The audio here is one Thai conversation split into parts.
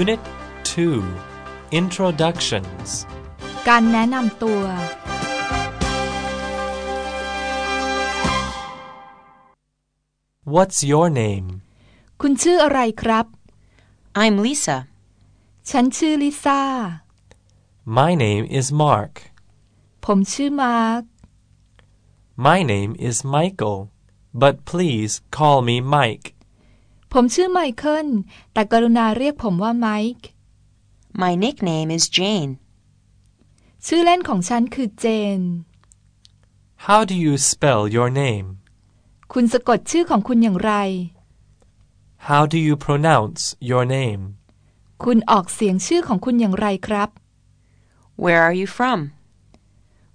Unit 2 Introductions การแนะนำตัว What's your name? คุณชื่ออะไรครับ I'm Lisa. ฉันชื่อลิซ่า My name is Mark. ผมชื่อมาร์ค My name is Michael, but please call me Mike. ผมชื่อไมเคิลแต่กรุณาเรียกผมว่าไมค์ My nickname is Jane. ชื่อเล่นของฉันคือเจน How do you spell your name? คุณสะกดชื่อของคุณอย่างไร How do you pronounce your name? คุณออกเสียงชื่อของคุณอย่างไรครับ Where are you from?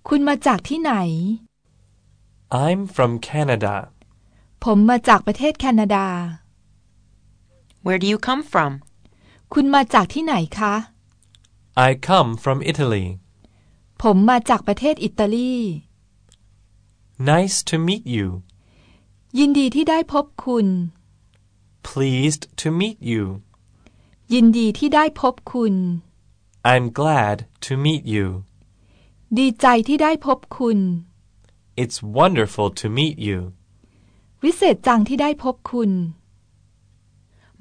คุณมาจากที่ไหน I'm from Canada. ผมมาจากประเทศแคนาดา Where do you come from? คุณมาจากที่ไหนคะ I come from Italy. ผมมาจากประเทศอิตาลี Nice to meet you. ยินดีที่ได้พบคุณ Pleased to meet you. ยินดีที่ได้พบคุณ I'm glad to meet you. ดีใจที่ได้พบคุณ It's wonderful to meet you. วิเศษจังที่ได้พบคุณ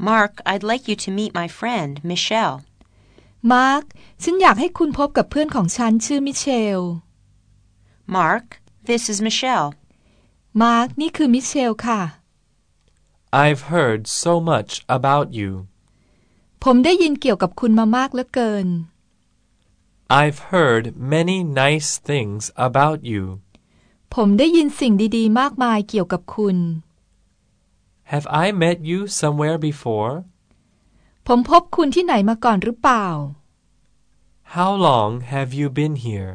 Mark, I'd like you to meet my friend, Michelle. มาร์คฉันอยากให้คุณพบกับเพื่อนของฉันชื่อมิเชล Mark, this is Michelle. มาร์คนี่คือมิเชลค่ะ I've heard so much about you. ผมได้ยินเกี่ยวกับคุณมามากเหลือเกิน I've heard many nice things about you. ผมได้ยินสิ่งดีๆ มากมายเกี่ยวกับคุณ Have I met you somewhere before? ผมพบคุณที่ไหนมาก่อนหรือเปล่า How long have you been here?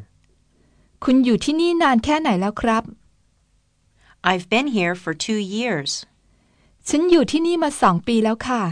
คุณอยู่ที่นี่นานแค่ไหนแล้วครับ I've been here for two years. ฉันอยู่ที่นี่มาสองปีแล้วค่ะ